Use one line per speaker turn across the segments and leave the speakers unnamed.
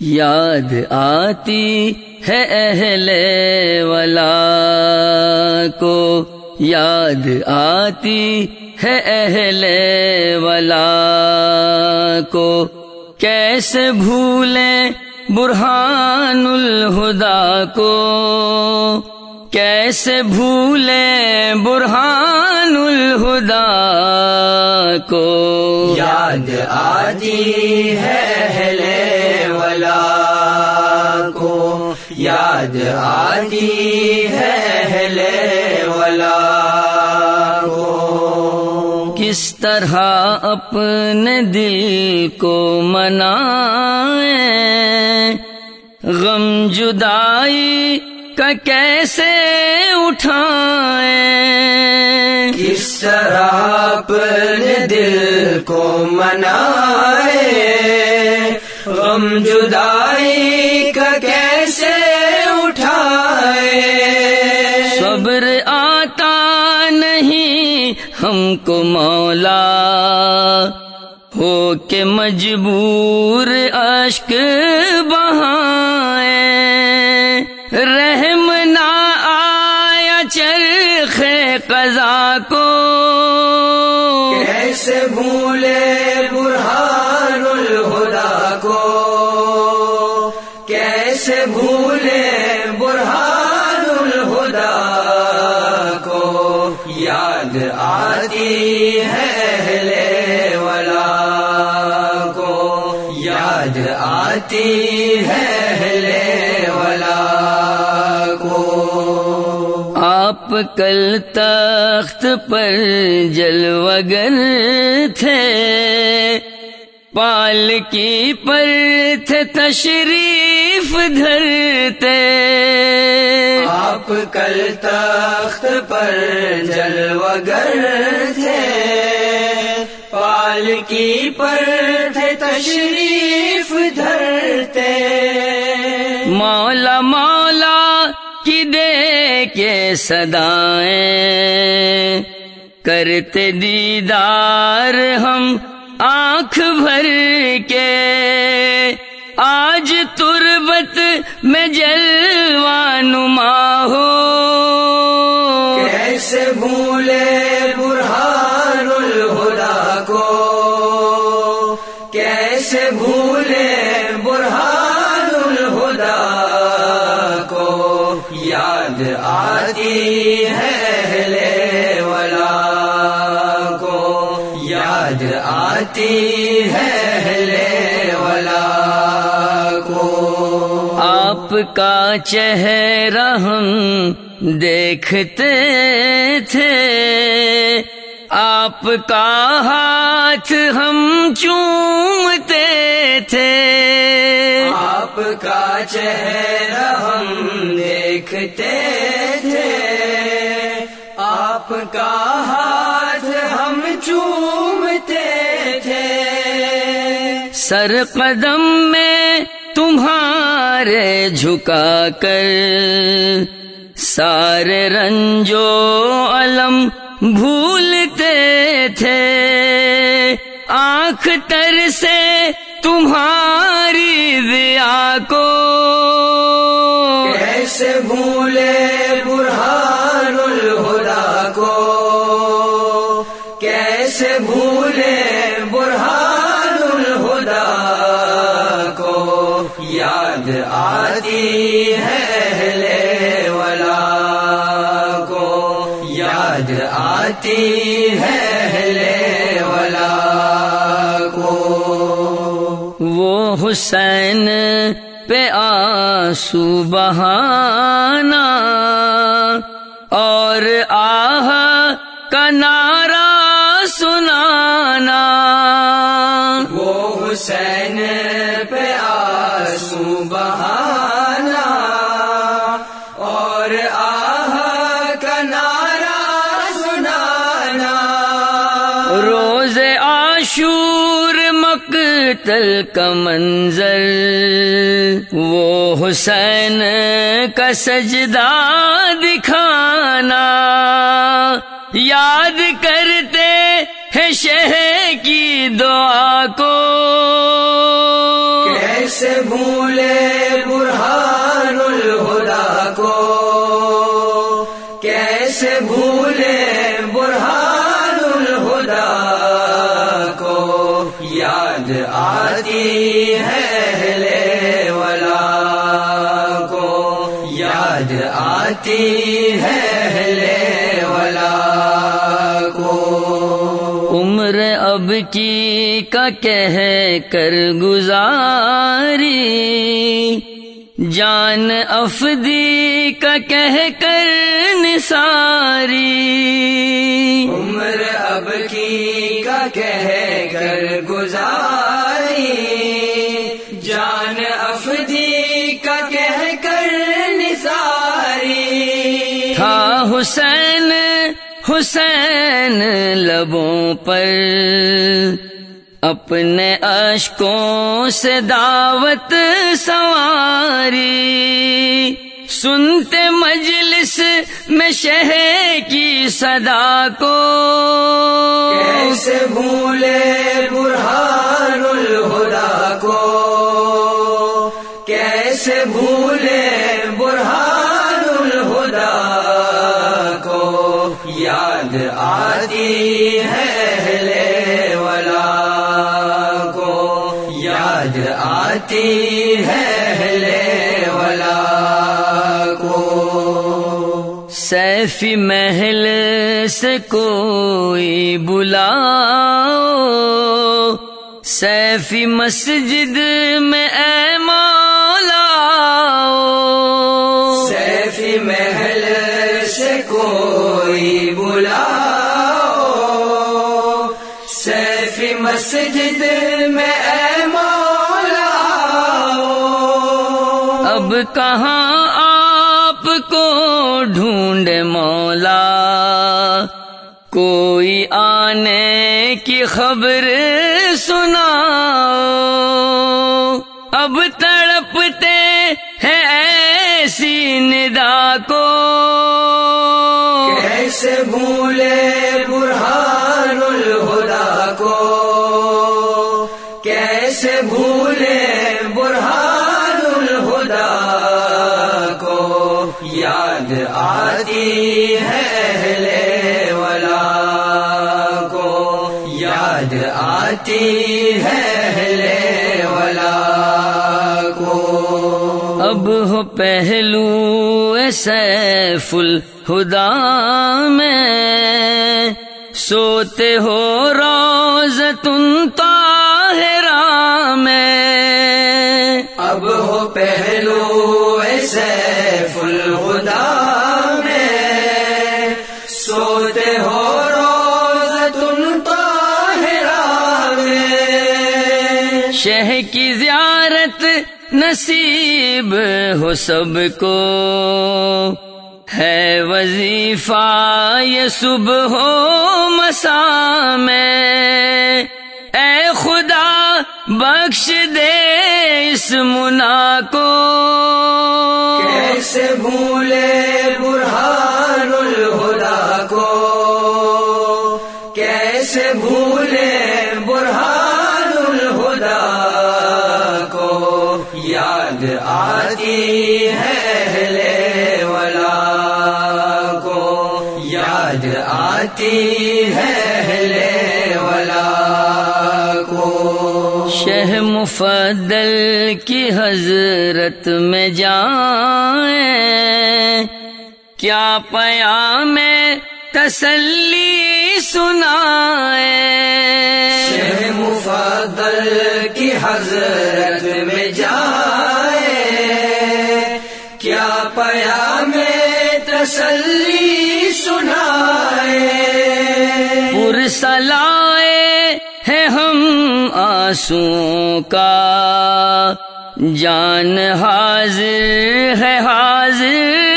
یاد آتی ہے اہل ولا کو۔ یاد آتی ہے اہل ولا کو۔ کیسے بھولیں برہان الہدا کو۔ کیسے بھولیں برہان الہدا کو۔
یاد آتی ہے ولا کو یاد آتی ہے ولا کو
کس طرح اپنے دل کو منائے غم جدائی کا کیسے اٹھائے
کس طرح اپنے دل کو منائے غم جدائی کا کیسے اٹھائے؟
صبر آتا نہیں ہم کو مولا۔ ہو کے مجبور اشک بہائے۔ رحم نہ آیا چرخ قضا کو۔
کیسے بھولے یاد آتی ہے ولا کو۔
آپ کل تخت پر جلوگر تھے، پال کی پر تھے تشریف دھرتے۔
آپ کل تخت پر جلوگر تھے پال کی پر تھے تشریف دھرتے۔
مولا مولا کی دے کے صدائیں۔ کرتے دیدار ہم آنکھ بھر کے۔ آج تربت میں جلوانما ہو۔
کیسے بھولے یاد آتی ہے ولا کو یاد آتی ہے ولا کو
آپ کا چہرہ ہم دیکھتے تھے۔ آپ کا ہاتھ ہم چومتے تھے۔
آپ کا چہرہ ہم دیکھتے تھے۔ آپ کا ہاتھ ہم چومتے تھے۔
سر قدم میں تمہارے جھکا کر سارے رنجو علم بھولتے تھے۔ آنکھ تر کو۔
کیسے بھولے برہان الہدا کو۔ کیسے بھولے برہان الہدا کو۔ یاد آتی ہے ولا کو۔ یاد آتی ہے
حسین پہ آسو بہانا اور آہ کا نعرہ سنانا۔
وہ حسین پہ آسو بہانا اور آہ کا نعرہ سنانا۔
روز آشور تل کا منظر، وہ حسین کا سجدہ دکھانا۔ یاد کرتے ہیں شہ کی دعا کو۔
کیسے بھولے آتی ہے لے کو یاد آتی ہے لے ولا کو
عمر اب کی کا کہہ کر گزاری۔ جان افدی کا کہہ کر نثاری۔
عمر اب کی کا کہہ کر گزاری۔ جان افدی کا کہہ کر نثاری۔
تھا حسین حسین لبوں پر۔ اپنے اشکوں سے دعوت سواری۔ سنتے مجلس میں شہ کی صدا کو۔
کیسے بھولے برہان الہدا کو۔ آتی ہے لے کو۔
سیفی محل سے کوئی بلاؤ۔ سیفی مسجد میں اے کہاں آپ کو ڈھونڈ مولا؟ کوئی آنے کی خبر سنا اب تڑپتے ہیں ایسی ندا کو۔
کیسے بھولے برہان الہدا کو؟ آتی ہے لے والا کو یاد آتی ہے لے والا کو
اب ہو پہلو سیف الہدا میں۔ سوتے ہو روز تم طاہرہ میں۔
اب ہو پہلو سیف الہدا
نصیب ہو سب کو۔ ہے وظیفہ یہ صبح ہو مسا میں اے خدا، بخش دے اس منا کو۔
کیسے بھولے برہان الہدا کو۔ آتی ہے لے والا کو یاد آتی ہے لے والا کو۔
شہ مفدل کی حضرت میں جائیں کیا پیا میں تسلی سنائے
شہ مفضل کی حضرت میں جائے آیا میں تسلی سنائے۔
پرسلائے ہے ہم آنسوں کا۔ جان حاضر ہے حاضر۔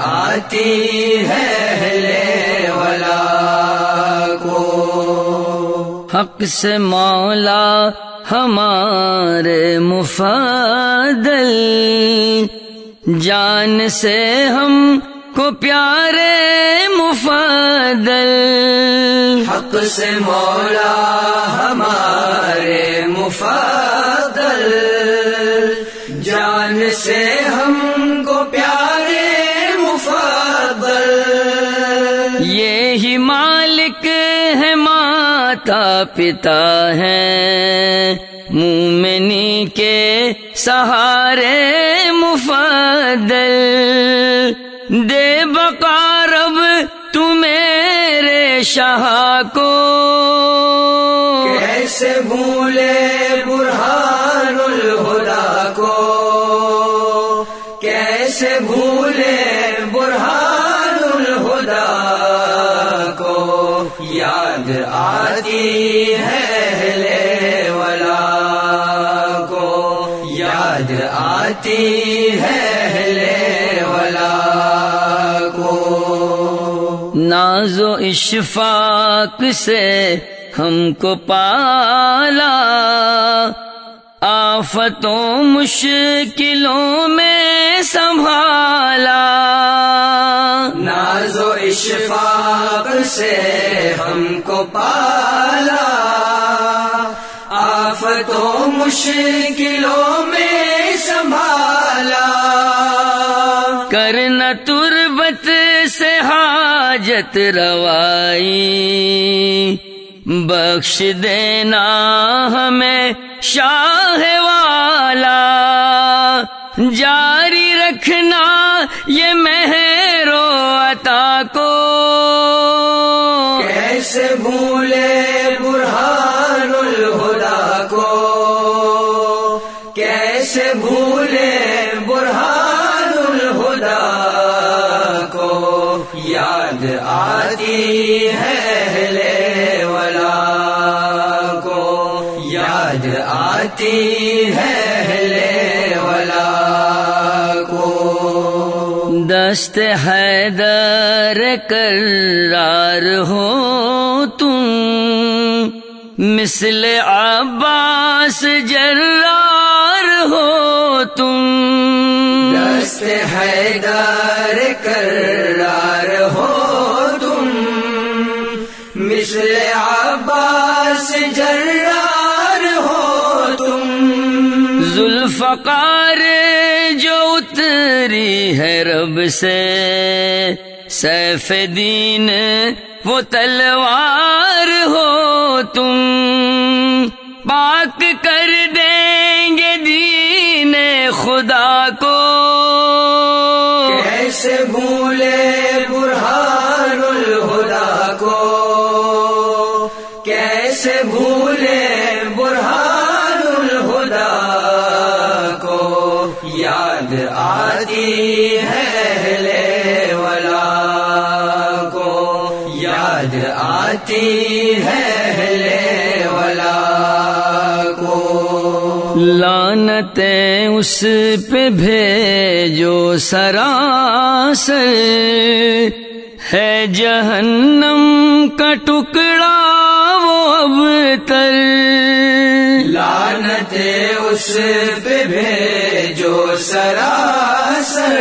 آتی ہے لے والا کو۔
حق سے مولا ہمارے مفادل، جان سے ہم کو پیارے مفادل۔
حق سے مولا ہمارے مفادل، جان سے ہم
مالک ہے، ماتا پتا ہے۔ مومنی کے سہارے مفادل۔ دے بقارب تو میرے شاہ کو۔
کیسے بھولے؟ یاد آتی ہے لے والا کو۔
ناز و اشفاق سے ہم کو پالا۔ آفتوں مشکلوں میں سنبھالا۔
ناز و اشفاق سے ہم کو پالا۔ آفتوں مشکلوں میں
حاجت روائی۔ بخش دینا ہمیں شاہ والا۔ جاری رکھنا
یاد آتی ہے لے والا کو۔ یاد آتی ہے لے والا کو۔
دست حیدر کرار ہو تم۔ مثل عباس جرار ہو تم۔
دست حیدار کرار مثل عباس جرار ہو تم۔
ذوالفقار جو اتری ہے رب سے، سیف دین وہ تلوار ہو تم۔ پاک کر دیں گے دین خدا کو
کیسے بھولے برہان الہدا کو یاد آتی ہے لے والا کو یاد آتی ہے لے والا کو
لانتیں اس پہ بھیجو سراسر ہے جہنم کا ٹکڑا تر
لانت اس پہ بھیجو سراسر۔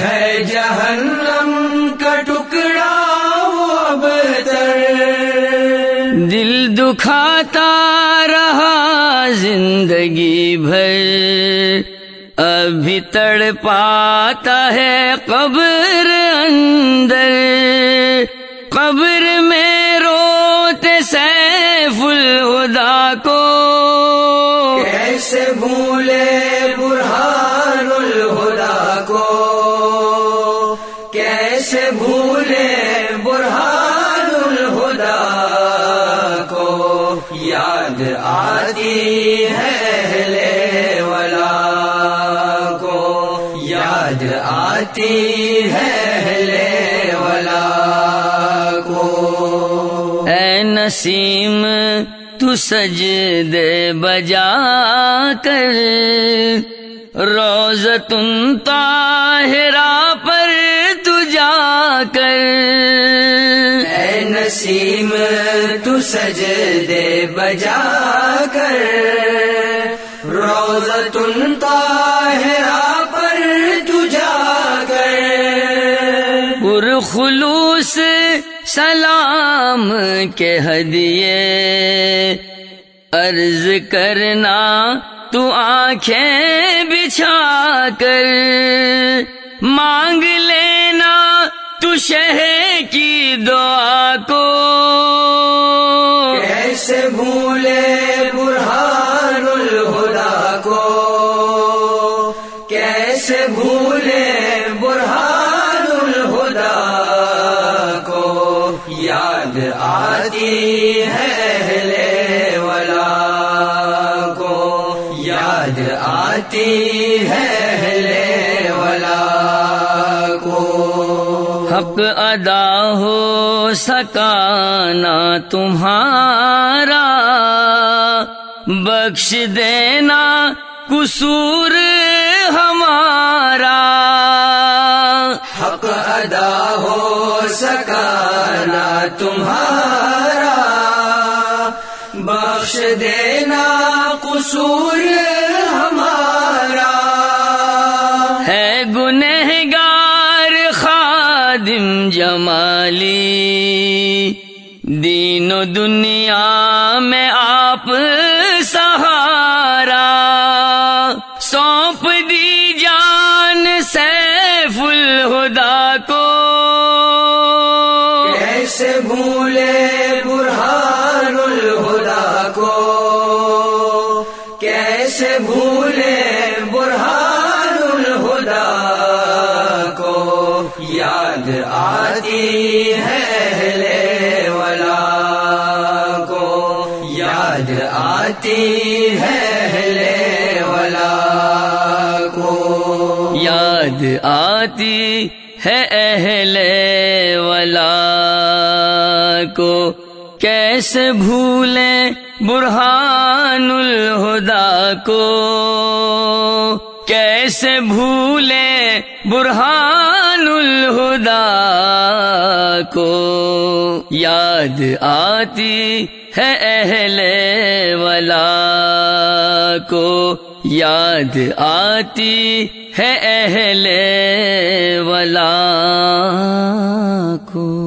ہے جہنم کا ٹکڑا وہ ابتر
دل دکھاتا رہا زندگی بھر۔ ابھی تڑ پاتا ہے قبر اندر۔ قبر
بھولے برہان الہدا کو کیسے بھولے برہان الہدا کو؟ یاد آتی ہے لے والا کو۔ یاد آتی ہے لے والا کو۔
اے نسیم سجدے بجا کر روز تم تاہرا پر تو جا کر۔
اے نسیم تو سج دے بجا کر۔ روز تن تاہرا پر تو جا کر۔
پر خلوص سلام کے ہدیے۔ عرض کرنا تو آنکھیں بچھا کر۔ مانگ لینا تو شہ کی دعا کو۔
کیسے بھولے؟ یاد آتی ہے اہل ولا کو یاد آتی ہے اہل ولا کو
حق ادا ہو سکانا تمہارا۔ بخش دینا قصور ہمارا۔
حق ادا ہو سکانا تمہارا بخش دینا قصور ہمارا
ہے گنہگار خادم جمالی دین و دنیا میں آپ سہارا سونپ دی کو۔
کیسے بھولے برہان الہدا کو۔ کیسے بھولے برہان الہدا کو۔ یاد آتی ہے ولا کو۔ یاد آتی ہے ولا کو۔
یاد آتی ہے اہل ولا کو کیسے بھولیں برہان الہدا کو کیسے بھولیں برہان الہدا کو یاد آتی ہے اہل ولا کو یاد آتی ہے اہل ولا کو۔